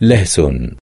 لهس.